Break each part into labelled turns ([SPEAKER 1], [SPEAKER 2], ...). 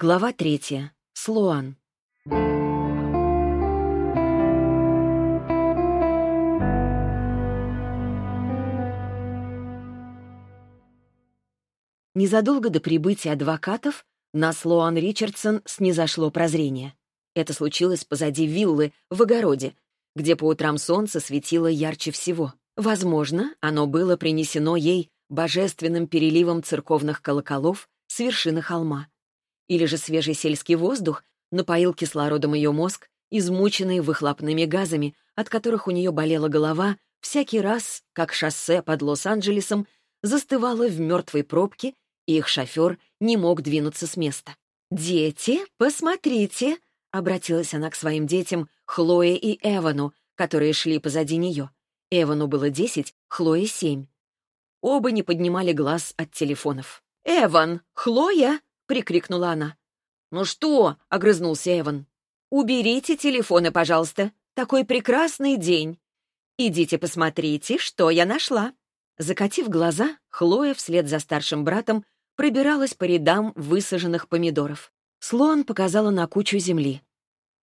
[SPEAKER 1] Глава третья. Слоан. Незадолго до прибытия адвокатов на Слоан Ричардсон снизошло прозрение. Это случилось позади виллы, в огороде, где по утрам солнце светило ярче всего. Возможно, оно было принесено ей божественным переливом церковных колоколов с вершины холма. Или же свежий сельский воздух напоил кислородом ее мозг, измученный выхлопными газами, от которых у нее болела голова всякий раз, как шоссе под Лос-Анджелесом застывало в мертвой пробке, и их шофер не мог двинуться с места. «Дети, посмотрите!» — обратилась она к своим детям, Хлое и Эвану, которые шли позади нее. Эвану было десять, Хлое — семь. Оба не поднимали глаз от телефонов. «Эван! Хлоя!» — прикрикнула она. «Ну что?» — огрызнулся Эван. «Уберите телефоны, пожалуйста. Такой прекрасный день. Идите посмотрите, что я нашла». Закатив глаза, Хлоя вслед за старшим братом пробиралась по рядам высаженных помидоров. Слон показала на кучу земли.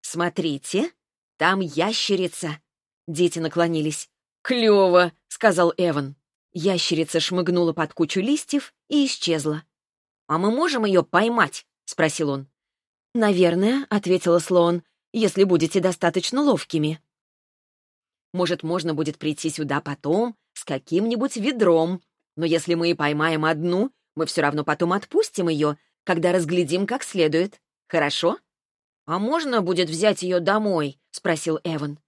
[SPEAKER 1] «Смотрите, там ящерица!» Дети наклонились. «Клево!» — сказал Эван. Ящерица шмыгнула под кучу листьев и исчезла. «А мы можем ее поймать?» — спросил он. «Наверное», — ответила Слоан, — «если будете достаточно ловкими». «Может, можно будет прийти сюда потом с каким-нибудь ведром, но если мы и поймаем одну, мы все равно потом отпустим ее, когда разглядим как следует. Хорошо?» «А можно будет взять ее домой?» — спросил Эван.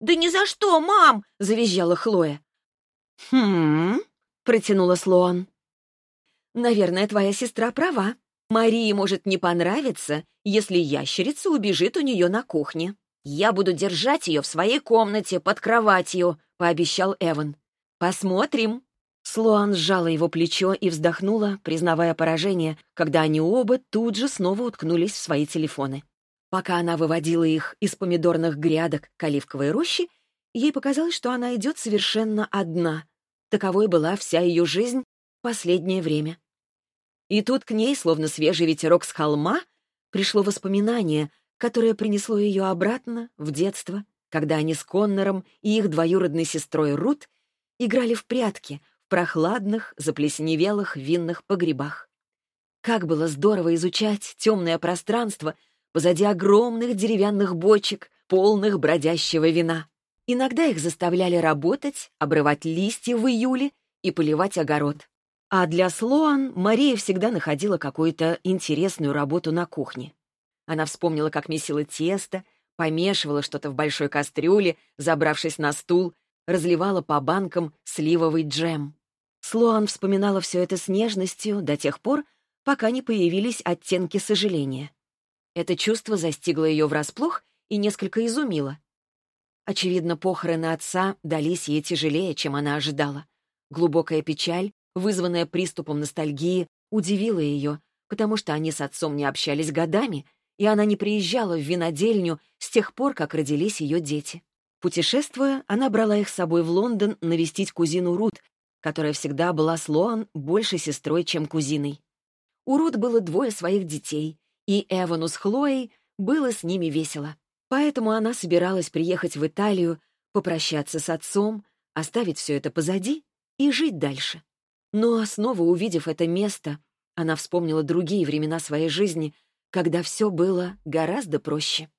[SPEAKER 1] «Да ни за что, мам!» — завизжала Хлоя. «Хм...» — протянула Слоан. «Наверное, твоя сестра права. Марии может не понравиться, если ящерица убежит у нее на кухне. «Я буду держать ее в своей комнате под кроватью», — пообещал Эван. «Посмотрим». Слоан сжала его плечо и вздохнула, признавая поражение, когда они оба тут же снова уткнулись в свои телефоны. Пока она выводила их из помидорных грядок к оливковой роще, ей показалось, что она идет совершенно одна. Таковой была вся ее жизнь последнее время. И тут к ней, словно свежий ветерок с холма, пришло воспоминание, которое принесло ее обратно в детство, когда они с Коннором и их двоюродной сестрой Рут играли в прятки в прохладных, заплесневелых винных погребах. Как было здорово изучать темное пространство позади огромных деревянных бочек, полных бродящего вина. Иногда их заставляли работать, обрывать листья в июле и поливать огород. А для Слоан Мария всегда находила какую-то интересную работу на кухне. Она вспомнила, как месила тесто, помешивала что-то в большой кастрюле, забравшись на стул, разливала по банкам сливовый джем. Слоан вспоминала все это с нежностью до тех пор, пока не появились оттенки сожаления. Это чувство застигло ее врасплох и несколько изумило. Очевидно, похороны отца дались ей тяжелее, чем она ожидала. Глубокая печаль вызванная приступом ностальгии, удивила ее, потому что они с отцом не общались годами, и она не приезжала в винодельню с тех пор, как родились ее дети. Путешествуя, она брала их с собой в Лондон навестить кузину Рут, которая всегда была с Лоан больше сестрой, чем кузиной. У Рут было двое своих детей, и Эвану с Хлоей было с ними весело. Поэтому она собиралась приехать в Италию, попрощаться с отцом, оставить все это позади и жить дальше. Но, снова увидев это место, она вспомнила другие времена своей жизни, когда все было гораздо проще.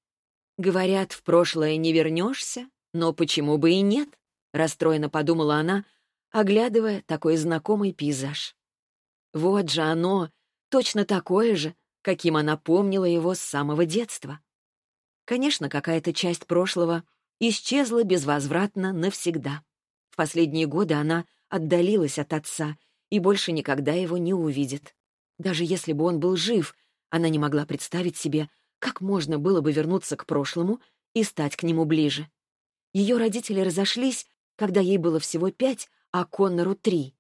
[SPEAKER 1] Говорят, в прошлое не вернешься, но почему бы и нет? Расстроенно подумала она, оглядывая такой знакомый пейзаж. Вот же оно, точно такое же, каким она помнила его с самого детства. Конечно, какая-то часть прошлого исчезла безвозвратно навсегда. В последние годы она отдалилась от отца и больше никогда его не увидит. Даже если бы он был жив, она не могла представить себе, как можно было бы вернуться к прошлому и стать к нему ближе. Ее родители разошлись, когда ей было всего пять, а Коннору три.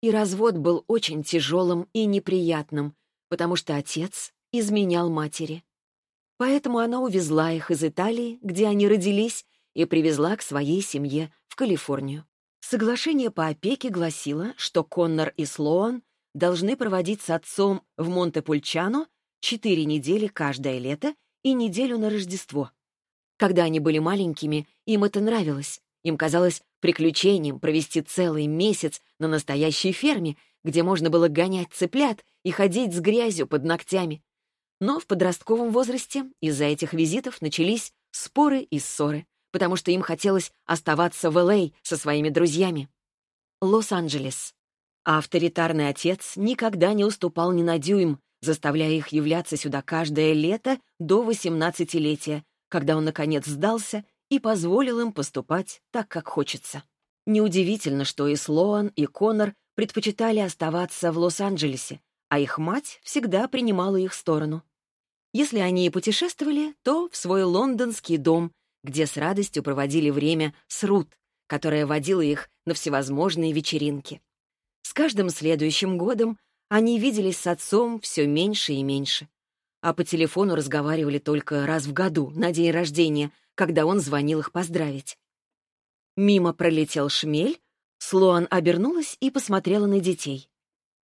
[SPEAKER 1] И развод был очень тяжелым и неприятным, потому что отец изменял матери. Поэтому она увезла их из Италии, где они родились, и привезла к своей семье в Калифорнию. Соглашение по опеке гласило, что Коннор и Слоан должны проводить с отцом в Монте-Пульчано четыре недели каждое лето и неделю на Рождество. Когда они были маленькими, им это нравилось. Им казалось приключением провести целый месяц на настоящей ферме, где можно было гонять цыплят и ходить с грязью под ногтями. Но в подростковом возрасте из-за этих визитов начались споры и ссоры, потому что им хотелось оставаться в Л.А. со своими друзьями. Лос-Анджелес. авторитарный отец никогда не уступал ни на дюйм, заставляя их являться сюда каждое лето до 18-летия, когда он, наконец, сдался и позволил им поступать так, как хочется. Неудивительно, что и Слоан, и Конор предпочитали оставаться в Лос-Анджелесе, а их мать всегда принимала их сторону. Если они и путешествовали, то в свой лондонский дом, где с радостью проводили время с Рут, которая водила их на всевозможные вечеринки. С каждым следующим годом они виделись с отцом все меньше и меньше а по телефону разговаривали только раз в году, на день рождения, когда он звонил их поздравить. Мимо пролетел шмель, Слоан обернулась и посмотрела на детей.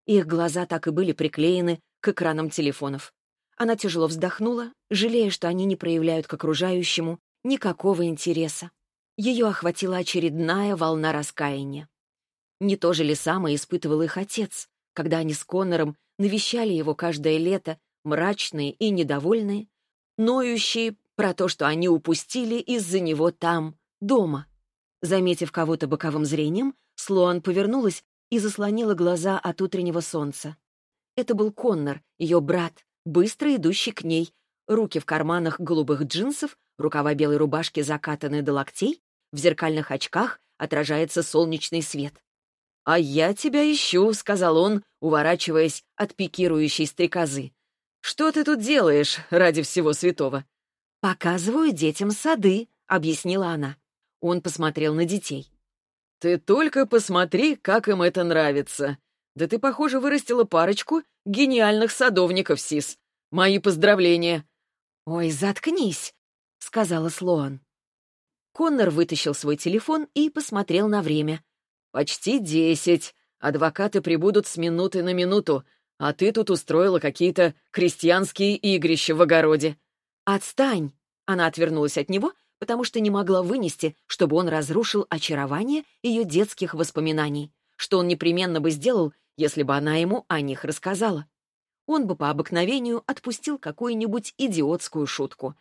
[SPEAKER 1] Их глаза так и были приклеены к экранам телефонов. Она тяжело вздохнула, жалея, что они не проявляют к окружающему никакого интереса. Ее охватила очередная волна раскаяния. Не то же ли самое испытывал их отец, когда они с Коннором навещали его каждое лето мрачные и недовольные, ноющие про то, что они упустили из-за него там, дома. Заметив кого-то боковым зрением, Слоан повернулась и заслонила глаза от утреннего солнца. Это был Коннор, ее брат, быстро идущий к ней, руки в карманах голубых джинсов, рукава белой рубашки закатаны до локтей, в зеркальных очках отражается солнечный свет. «А я тебя ищу», — сказал он, уворачиваясь от пикирующей стрекозы. «Что ты тут делаешь ради всего святого?» «Показываю детям сады», — объяснила она. Он посмотрел на детей. «Ты только посмотри, как им это нравится. Да ты, похоже, вырастила парочку гениальных садовников, Сис. Мои поздравления!» «Ой, заткнись!» — сказала Слоан. Коннор вытащил свой телефон и посмотрел на время. «Почти десять. Адвокаты прибудут с минуты на минуту а ты тут устроила какие-то крестьянские игрища в огороде». «Отстань!» Она отвернулась от него, потому что не могла вынести, чтобы он разрушил очарование ее детских воспоминаний, что он непременно бы сделал, если бы она ему о них рассказала. Он бы по обыкновению отпустил какую-нибудь идиотскую шутку.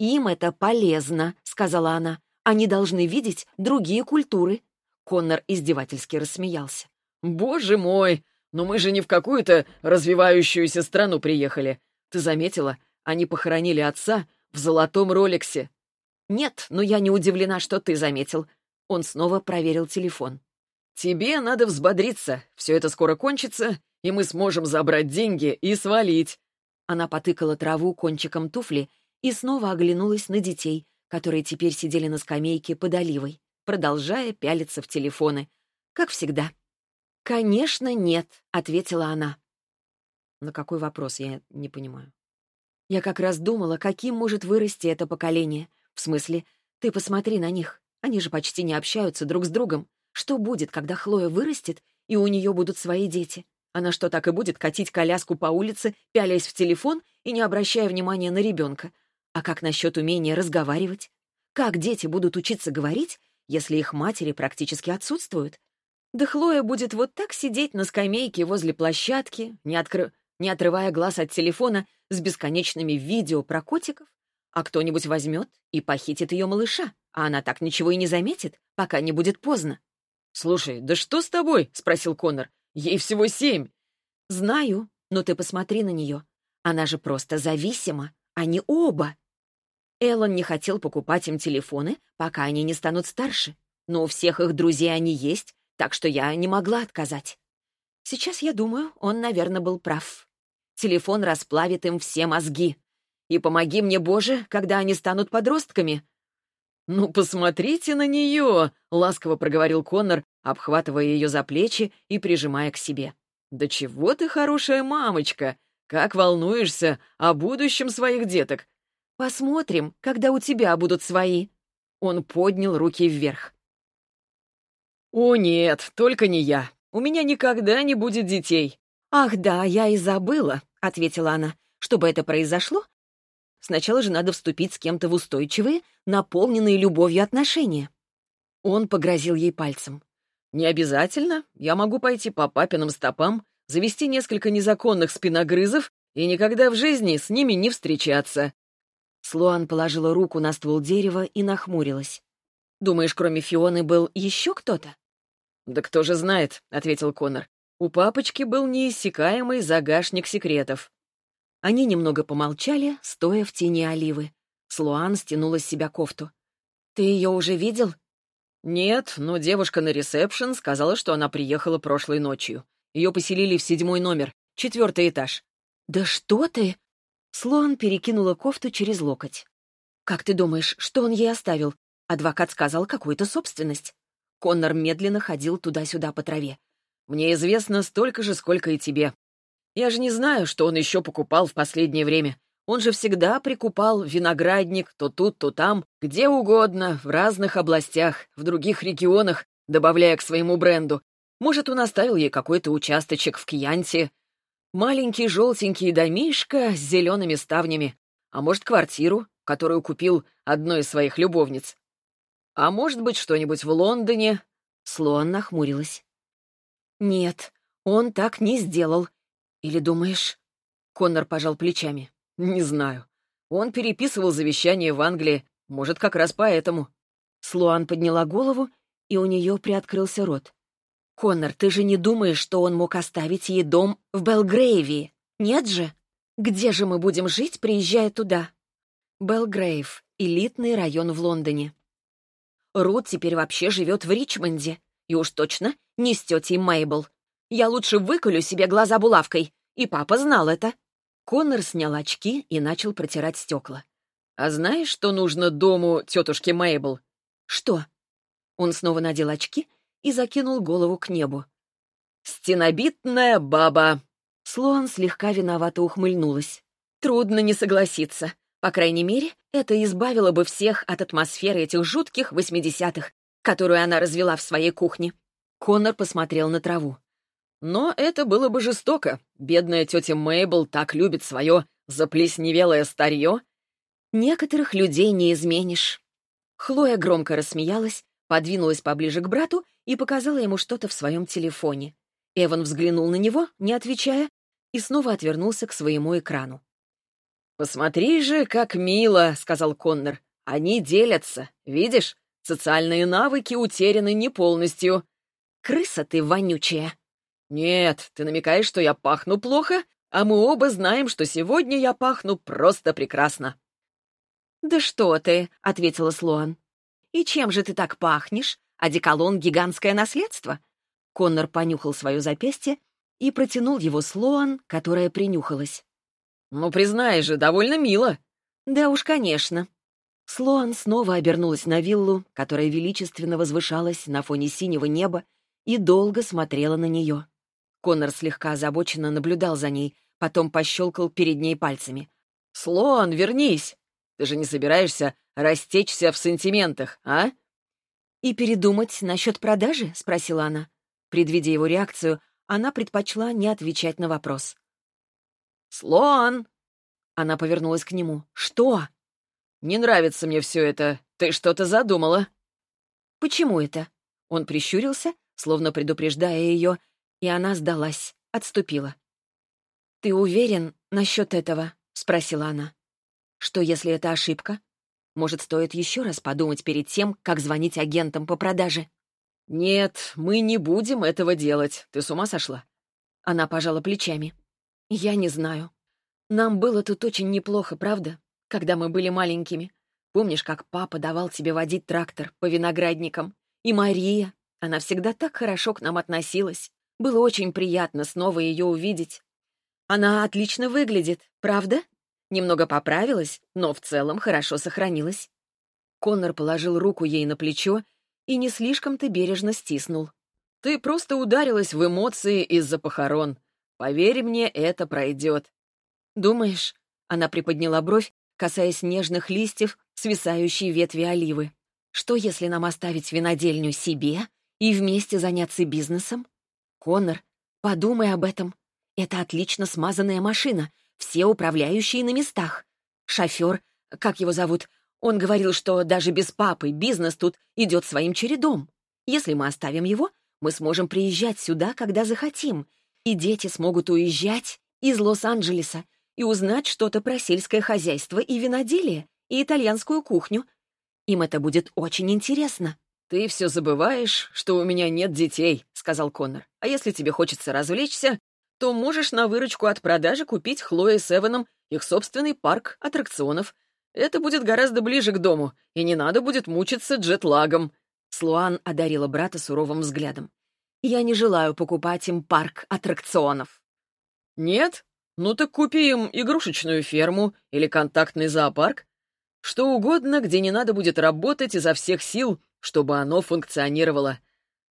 [SPEAKER 1] «Им это полезно», — сказала она. «Они должны видеть другие культуры». Коннор издевательски рассмеялся. «Боже мой! Но мы же не в какую-то развивающуюся страну приехали. Ты заметила, они похоронили отца в золотом роликсе. Нет, но я не удивлена, что ты заметил. Он снова проверил телефон. Тебе надо взбодриться. Все это скоро кончится, и мы сможем забрать деньги и свалить. Она потыкала траву кончиком туфли и снова оглянулась на детей, которые теперь сидели на скамейке под оливой, продолжая пялиться в телефоны. Как всегда. «Конечно, нет», — ответила она. На какой вопрос, я не понимаю. Я как раз думала, каким может вырасти это поколение. В смысле, ты посмотри на них. Они же почти не общаются друг с другом. Что будет, когда Хлоя вырастет, и у нее будут свои дети? Она что, так и будет катить коляску по улице, пялясь в телефон и не обращая внимания на ребенка? А как насчет умения разговаривать? Как дети будут учиться говорить, если их матери практически отсутствуют? Да Хлоя будет вот так сидеть на скамейке возле площадки, не, откры... не отрывая глаз от телефона с бесконечными видео про котиков, а кто-нибудь возьмет и похитит ее малыша, а она так ничего и не заметит, пока не будет поздно. «Слушай, да что с тобой?» — спросил Конор. «Ей всего семь». «Знаю, но ты посмотри на нее. Она же просто зависима. Они оба». Эллен не хотел покупать им телефоны, пока они не станут старше. Но у всех их друзей они есть, так что я не могла отказать. Сейчас я думаю, он, наверное, был прав. Телефон расплавит им все мозги. И помоги мне, Боже, когда они станут подростками. «Ну, посмотрите на нее!» — ласково проговорил Коннор, обхватывая ее за плечи и прижимая к себе. «Да чего ты хорошая мамочка! Как волнуешься о будущем своих деток! Посмотрим, когда у тебя будут свои!» Он поднял руки вверх. «О нет, только не я. У меня никогда не будет детей». «Ах да, я и забыла», — ответила она, Чтобы это произошло, сначала же надо вступить с кем-то в устойчивые, наполненные любовью отношения. Он погрозил ей пальцем. «Не обязательно. Я могу пойти по папиным стопам, завести несколько незаконных спиногрызов и никогда в жизни с ними не встречаться». Слоан положила руку на ствол дерева и нахмурилась. «Думаешь, кроме Фионы был еще кто-то?» «Да кто же знает», — ответил Конор. «У папочки был неиссякаемый загашник секретов». Они немного помолчали, стоя в тени оливы. Слуан стянула с себя кофту. «Ты ее уже видел?» «Нет, но девушка на ресепшн сказала, что она приехала прошлой ночью. Ее поселили в седьмой номер, четвертый этаж». «Да что ты?» Слоан перекинула кофту через локоть. «Как ты думаешь, что он ей оставил? Адвокат сказал какую-то собственность». Коннор медленно ходил туда-сюда по траве. «Мне известно столько же, сколько и тебе. Я же не знаю, что он еще покупал в последнее время. Он же всегда прикупал виноградник то тут, то там, где угодно, в разных областях, в других регионах, добавляя к своему бренду. Может, он оставил ей какой-то участочек в Кьянте. Маленький желтенький домишко с зелеными ставнями. А может, квартиру, которую купил одной из своих любовниц. А может быть, что-нибудь в Лондоне. Слоан нахмурилась. «Нет, он так не сделал. Или думаешь...» Коннор пожал плечами. «Не знаю. Он переписывал завещание в Англии. Может, как раз поэтому». Слуан подняла голову, и у нее приоткрылся рот. «Коннор, ты же не думаешь, что он мог оставить ей дом в Белгрейве? Нет же? Где же мы будем жить, приезжая туда?» Белгрейв — элитный район в Лондоне. Рут теперь вообще живет в Ричмонде. И уж точно не с тетей Мейбл. Я лучше выколю себе глаза булавкой. И папа знал это. Коннор снял очки и начал протирать стекла. «А знаешь, что нужно дому тетушки Мейбл?» «Что?» Он снова надел очки и закинул голову к небу. «Стенобитная баба!» Слоан слегка виновато ухмыльнулась. «Трудно не согласиться. По крайней мере, это избавило бы всех от атмосферы этих жутких восьмидесятых, которую она развела в своей кухне». Коннор посмотрел на траву. Но это было бы жестоко. Бедная тетя Мейбл так любит свое заплесневелое старье. Некоторых людей не изменишь. Хлоя громко рассмеялась, подвинулась поближе к брату и показала ему что-то в своем телефоне. Эван взглянул на него, не отвечая, и снова отвернулся к своему экрану. «Посмотри же, как мило», — сказал Коннор. «Они делятся, видишь? Социальные навыки утеряны не полностью». «Крыса ты вонючая», «Нет, ты намекаешь, что я пахну плохо, а мы оба знаем, что сегодня я пахну просто прекрасно». «Да что ты», — ответила Слоан. «И чем же ты так пахнешь? Одеколон — гигантское наследство?» Коннор понюхал свое запястье и протянул его Слоан, которая принюхалась. «Ну, признай же, довольно мило». «Да уж, конечно». Слоан снова обернулась на виллу, которая величественно возвышалась на фоне синего неба, и долго смотрела на нее. Конор слегка озабоченно наблюдал за ней, потом пощелкал перед ней пальцами. «Слон, вернись! Ты же не собираешься растечься в сантиментах, а?» «И передумать насчет продажи?» — спросила она. Предвидя его реакцию, она предпочла не отвечать на вопрос. «Слон!» Она повернулась к нему. «Что?» «Не нравится мне все это. Ты что-то задумала?» «Почему это?» Он прищурился, словно предупреждая ее, и она сдалась, отступила. «Ты уверен насчет этого?» — спросила она. «Что, если это ошибка? Может, стоит еще раз подумать перед тем, как звонить агентам по продаже?» «Нет, мы не будем этого делать. Ты с ума сошла?» Она пожала плечами. «Я не знаю. Нам было тут очень неплохо, правда? Когда мы были маленькими. Помнишь, как папа давал тебе водить трактор по виноградникам? И Мария, она всегда так хорошо к нам относилась. Было очень приятно снова ее увидеть. Она отлично выглядит, правда? Немного поправилась, но в целом хорошо сохранилась. Коннор положил руку ей на плечо и не слишком-то бережно стиснул. «Ты просто ударилась в эмоции из-за похорон. Поверь мне, это пройдет». «Думаешь?» — она приподняла бровь, касаясь нежных листьев, свисающей ветви оливы. «Что, если нам оставить винодельню себе и вместе заняться бизнесом? Коннор, подумай об этом. Это отлично смазанная машина. Все управляющие на местах. Шофер, как его зовут, он говорил, что даже без папы бизнес тут идет своим чередом. Если мы оставим его, мы сможем приезжать сюда, когда захотим, и дети смогут уезжать из Лос-Анджелеса и узнать что-то про сельское хозяйство и виноделие, и итальянскую кухню. Им это будет очень интересно.
[SPEAKER 2] «Ты все забываешь, что у меня нет детей», — сказал Коннор. «А если тебе хочется развлечься, то можешь на выручку от продажи купить Хлое с Эваном их собственный парк аттракционов. Это будет гораздо ближе к дому, и не надо будет мучиться джетлагом».
[SPEAKER 1] Слуан одарила брата суровым взглядом. «Я не желаю покупать им парк аттракционов».
[SPEAKER 2] «Нет? Ну так купи им игрушечную ферму или контактный зоопарк. Что угодно, где не надо будет работать изо всех сил, чтобы оно функционировало.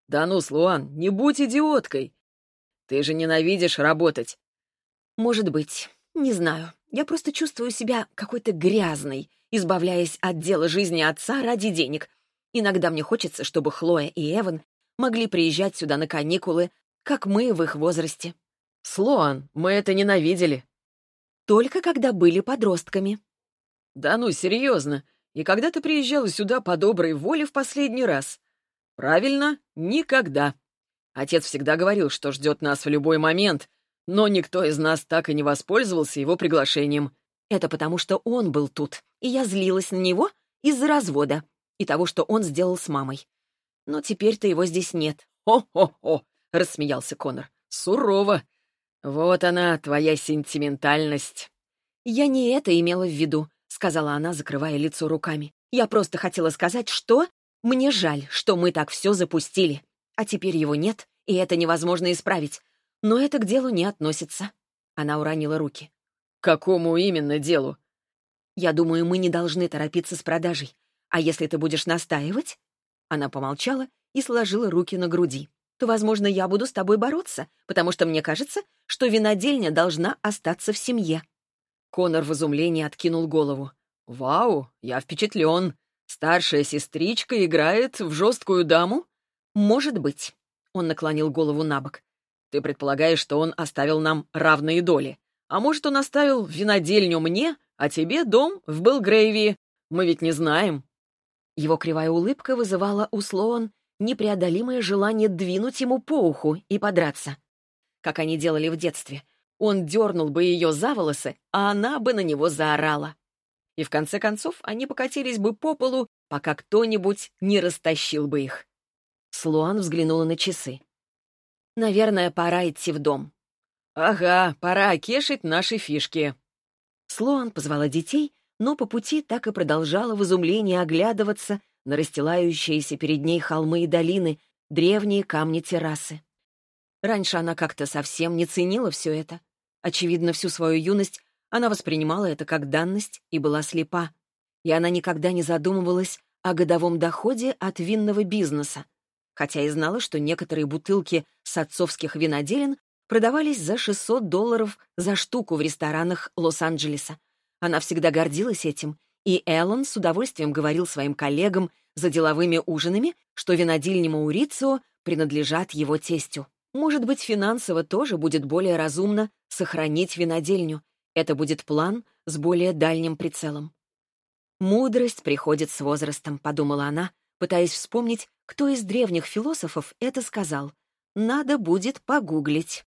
[SPEAKER 2] Да ну, Слуан, не будь идиоткой. Ты же ненавидишь работать.
[SPEAKER 1] Может быть, не знаю. Я просто чувствую себя какой-то грязной, избавляясь от дела жизни отца ради денег. Иногда мне хочется, чтобы Хлоя и Эван могли приезжать сюда на каникулы, как мы в их возрасте.
[SPEAKER 2] Слоан, мы это ненавидели.
[SPEAKER 1] Только когда были подростками.
[SPEAKER 2] Да ну, серьезно. И когда ты приезжала сюда по доброй воле в последний раз? Правильно, никогда. Отец всегда говорил, что ждет нас в любой момент, но никто из нас так и не воспользовался его приглашением.
[SPEAKER 1] Это потому, что он был тут, и я злилась на него из-за развода и того, что он сделал с мамой. Но теперь-то его здесь нет.
[SPEAKER 2] «Хо-хо-хо!» — рассмеялся Конор. «Сурово! Вот она, твоя сентиментальность!»
[SPEAKER 1] «Я не это имела в виду», — сказала она, закрывая лицо руками. «Я просто хотела сказать, что... Мне жаль, что мы так все запустили. А теперь его нет, и это невозможно исправить. Но это к делу не относится. Она уронила руки.
[SPEAKER 2] «К какому именно делу?»
[SPEAKER 1] «Я думаю, мы не должны торопиться с продажей. А если ты будешь настаивать...» Она помолчала и сложила руки на груди. «То, возможно, я буду с тобой бороться, потому что мне кажется, что винодельня должна остаться в семье».
[SPEAKER 2] Конор в изумлении откинул голову. «Вау, я впечатлен. Старшая сестричка играет в жесткую даму?»
[SPEAKER 1] «Может быть». Он наклонил голову на бок.
[SPEAKER 2] Ты предполагаешь, что он оставил нам равные доли. А может, он оставил винодельню мне, а тебе дом в Белгрейвии? Мы ведь не знаем».
[SPEAKER 1] Его кривая улыбка вызывала у Слоан непреодолимое желание двинуть ему по уху и подраться. Как они делали в детстве. Он дернул бы ее за волосы, а она бы на него заорала. И в конце концов они покатились бы по полу, пока кто-нибудь не растащил бы их. Слуан взглянула на часы. Наверное, пора идти в дом.
[SPEAKER 2] «Ага, пора окешить наши фишки».
[SPEAKER 1] Слоан позвала детей, но по пути так и продолжала в изумлении оглядываться на расстилающиеся перед ней холмы и долины, древние камни террасы. Раньше она как-то совсем не ценила все это. Очевидно, всю свою юность она воспринимала это как данность и была слепа. И она никогда не задумывалась о годовом доходе от винного бизнеса, хотя и знала, что некоторые бутылки с отцовских виноделин продавались за 600 долларов за штуку в ресторанах Лос-Анджелеса. Она всегда гордилась этим, и Эллен с удовольствием говорил своим коллегам за деловыми ужинами, что винодельни Маурицио принадлежат его тестю. Может быть, финансово тоже будет более разумно сохранить винодельню. Это будет план с более дальним прицелом. «Мудрость приходит с возрастом», — подумала она, пытаясь вспомнить, кто из древних философов это сказал. Надо будет погуглить.